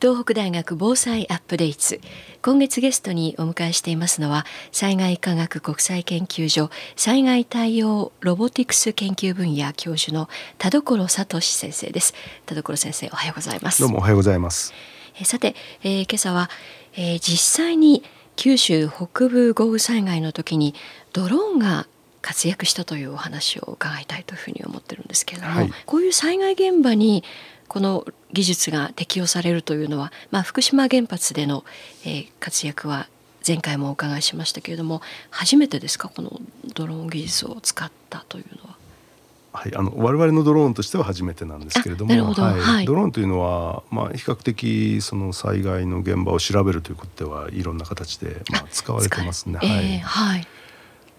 東北大学防災アップデート。今月ゲストにお迎えしていますのは災害科学国際研究所災害対応ロボティクス研究分野教授の田所聡先生です。田所先生おはようございます。どうもおはようございます。えさて、えー、今朝は、えー、実際に九州北部豪雨災害の時にドローンが活躍したというお話を伺いたいというふうに思ってるんですけれども、はい、こういう災害現場にこの技術が適用されるというのは、まあ、福島原発での、えー、活躍は前回もお伺いしましたけれども初めてですかこのドローン技術を使ったというのは？はい、あの我々のドローンとしては初めてなんですけれどもはい。はい、ドローンというのは、まあ、比較的その災害の現場を調べるということではいろんな形で、まあ、使われてますね。はい、はい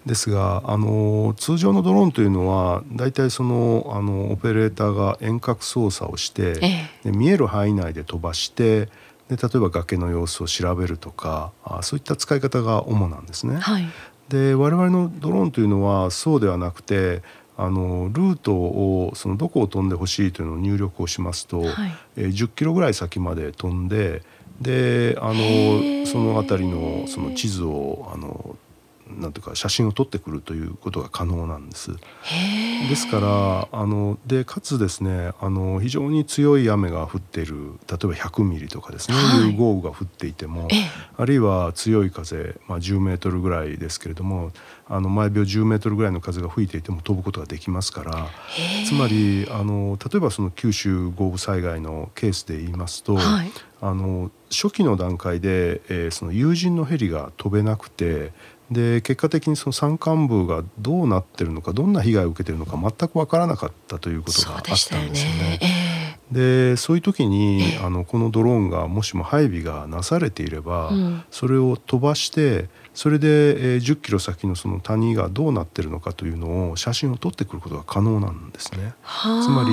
ですがあの通常のドローンというのは大体そのあのオペレーターが遠隔操作をして、ええ、見える範囲内で飛ばしてで例えば崖の様子を調べるとかあそういった使い方が主なんですね。はい、で我々のドローンというのはそうではなくてあのルートをそのどこを飛んでほしいというのを入力をしますと、はい、え10キロぐらい先まで飛んでであのその辺りのその地図をあのなんていうか写真を撮ってくるということが可能なんです。ですからあのでかつですねあの非常に強い雨が降っている例えば100ミリとかですね、はい、いう豪雨が降っていてもあるいは強い風、まあ、10メートルぐらいですけれどもあの毎秒10メートルぐらいの風が吹いていても飛ぶことができますからつまりあの例えばその九州豪雨災害のケースで言いますと、はい、あの初期の段階で、えー、その有人のヘリが飛べなくてで結果的にその山間部がどうなってるのかどんな被害を受けてるのか全く分からなかったということがあったんですよね。で、そういう時に、えー、あのこのドローンがもしも配備がなされていれば、うん、それを飛ばしてそれで、えー、10キロ先のその谷がどうなってるのかというのを写真を撮ってくることが可能なんですね。つまり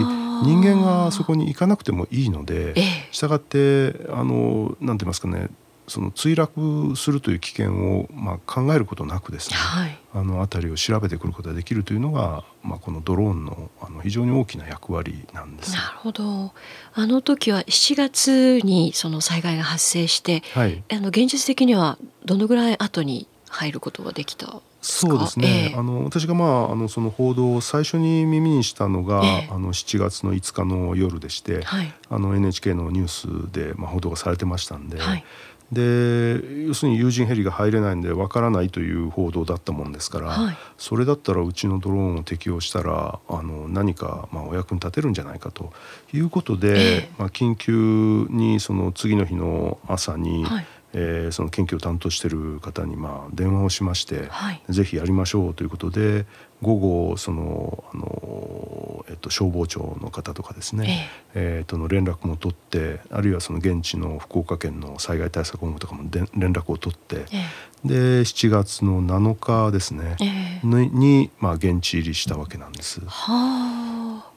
人間がそこに行かなくてもいいので、えー、したがってあのなんて言いますかねその墜落するという危険を、まあ、考えることなくですね、はい、あの辺りを調べてくることができるというのが、まあ、このドローンのあの非常に大きな役割なんです。なるほど。あの時は7月にその災害が発生して、はい、あの現実的にはどのぐらい後に入ることができたそうですね、えー、あの私が、まあ、あのその報道を最初に耳にしたのが、えー、あの7月の5日の夜でして、はい、あの NHK のニュースで、まあ、報道がされてましたんで、はい、で要するに有人ヘリが入れないんでわからないという報道だったもんですから、はい、それだったらうちのドローンを適用したらあの何かまあお役に立てるんじゃないかということで、えー、まあ、緊急にその次の日の朝に、はいえー、その研究を担当している方にまあ電話をしまして、はい、ぜひやりましょうということで午後そのあの、えっと、消防庁の方とかですね、えー、えー、との連絡も取ってあるいはその現地の福岡県の災害対策本部とかもで連絡を取って、えー、で7月の7日ですね、えー、に、まあ、現地入りしたわけなんです。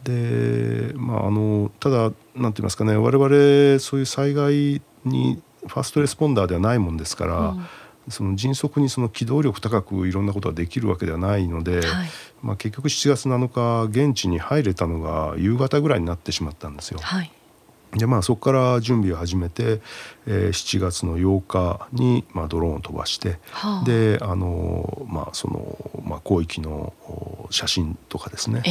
でまああのただなんて言いますかね我々そういう災害にファーストレスポンダーではないもんですから、うん、その迅速にその機動力高くいろんなことができるわけではないので、はい、まあ、結局7月7日現地に入れたのが夕方ぐらいになってしまったんですよ。はいでまあ、そこから準備を始めて、えー、7月の8日に、まあ、ドローンを飛ばして、はあ、であの、まあそのまあ、広域の写真とかですね、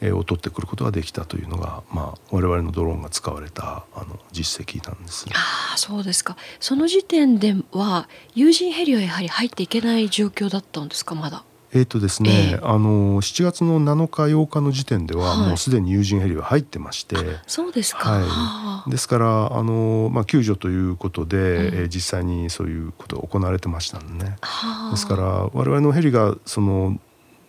えー、を撮ってくることができたというのが、まあ、我々のドローンが使われたあの実績なんです。あそうですか。その時点では有人ヘリはやはり入っていけない状況だったんですかまだえーとですね、えー、あの7月の7日8日の時点では、もうすでに有人ヘリは入ってまして、そうですか、はい、ですからあの、まあ、救助ということで、うん、えー、実際にそういうことが行われてましたんでねですから我々のヘリがその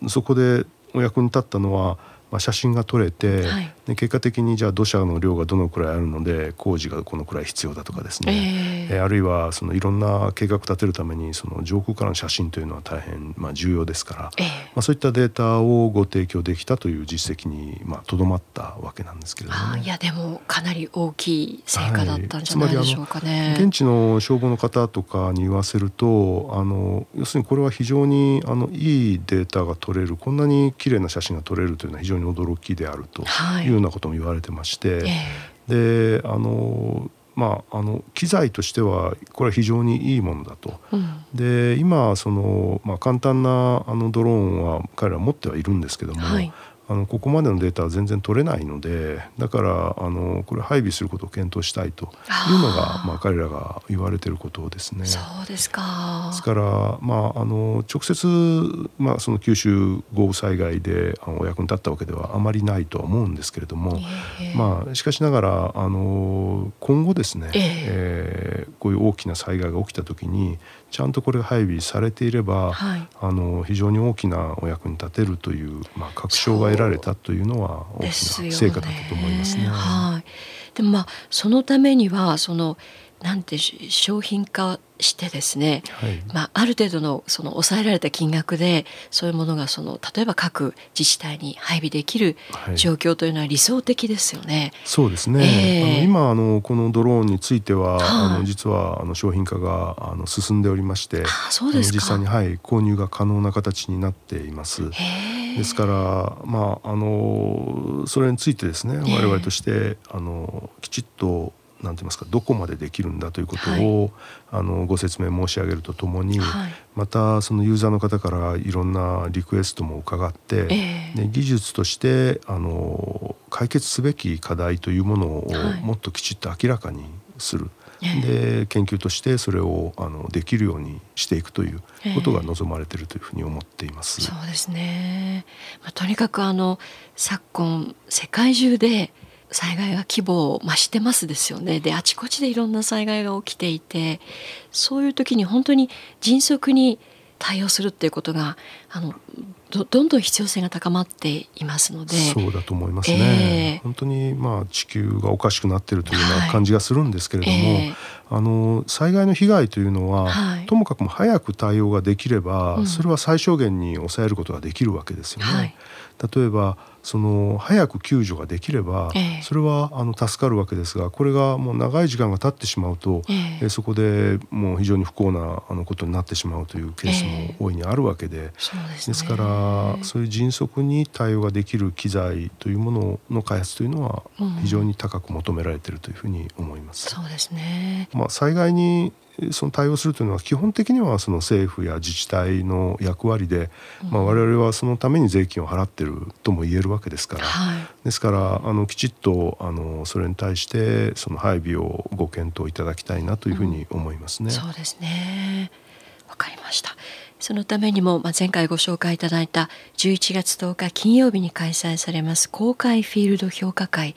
そこでお役に立ったのはまあ、写真が撮れて、はい、で結果的にじゃあ土砂の量がどのくらいあるので工事がこのくらい必要だとかですね、えー、あるいはそのいろんな計画立てるためにその上空からの写真というのは大変まあ重要ですから、えー、まあ、そういったデータをご提供できたという実績にまあとどまったわけなんですけれども、ね、いやでもかなり大きい成果だったんじゃないでしょうかね。はい、現地の消防の方とかに言わせるとあの要するにこれは非常にあのいいデータが取れるこんなに綺麗な写真が撮れるというのは非常に驚きであるるとい。うようなことも言われてまして、はい、であのまあ、あの機材としてはこれは非常にいいものだと。うん、で今その、まあ、簡単なあのドローンは彼ら持ってはいるんですけども、はい、あのここまでのデータは全然取れないのでだからあのこれ配備することを検討したいというのがまあ彼らが言われてることですね。そうですか。ですから、まあ、あの直接、まあ、その九州豪雨災害でお役に立ったわけではあまりないとは思うんですけれども、えー、まあ、しかしながらあの今後ですね、えー、えー、こういう大きな災害が起きた時にちゃんとこれが配備されていれば、はい、あの非常に大きなお役に立てるという、まあ、確証が得られたというのは大きな成果だったと思いますね。はい、でもまあそのためにはそのなんて商品化してですね、はい、まあ、ある程度のその抑えられた金額でそういうものがその例えば各自治体に配備できる状況というのは理想的ですよね。はい、そうですね、えー、あの今あのこのドローンについては、はあ、あの実はあの商品化があの進んでおりましてそうです実際に、はい、購入が可能な形になっています。ですから、まあ、あのそれについてですね我々としてあのきちっとなんて言いますかどこまでできるんだということを、はい、あのご説明申し上げるとともに、はい、またそのユーザーの方からいろんなリクエストも伺って、えー、技術としてあの解決すべき課題というものをもっときちっと明らかにする。で研究としてそれをあのできるようにしていくということが望まれているというふうに思っています。えー、そうですね。まあ、とにかくあの昨今世界中で災害が規模を増してますですよねであちこちでいろんな災害が起きていてそういう時に本当に迅速に対応するっていうことがあのどどんどん必要性が高まっていますので。そうだと思いますね、えー、本当にまあ地球がおかしくなっているというような感じがするんですけれども、はい。えー、あの災害の被害というのは、はい、ともかくも早く対応ができれば、うん、それは最小限に抑えることができるわけですよね。はい、例えばその早く救助ができれば、えそれはあの助かるわけですがこれがもう長い時間が経ってしまうと、ええ。そこでもう非常に不幸なあのことになってしまうというケースも大いにあるわけで、えです、ね,、からそういう迅速に対応ができる機材というものの開発というのは非常に高く求められているというふうに思います。うん、そうですね。まあ、災害にその対応するというのは基本的にはその政府や自治体の役割で、まあ、我々はそのために税金を払ってるとも言えるわけですから、はい、ですからあのきちっとあのそれに対してその配備をご検討いただきたいなというふうに思いますね。うん、そうですねわかりました。そのためにも、まあ、前回ご紹介いただいた11月10日金曜日に開催されます公開フィールド評価会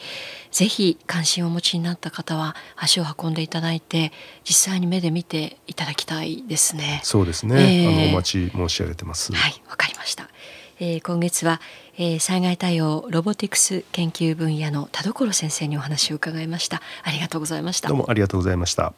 ぜひ関心をお持ちになった方は足を運んでいただいて実際に目で見ていただきたいですね。そうですね、えー、あのお待ち申し上げてます。はいわかりました。えー、今月は、えー、災害対応ロボティクス研究分野の田所先生にお話を伺いました。ありがとうございました。どうもありがとうございました。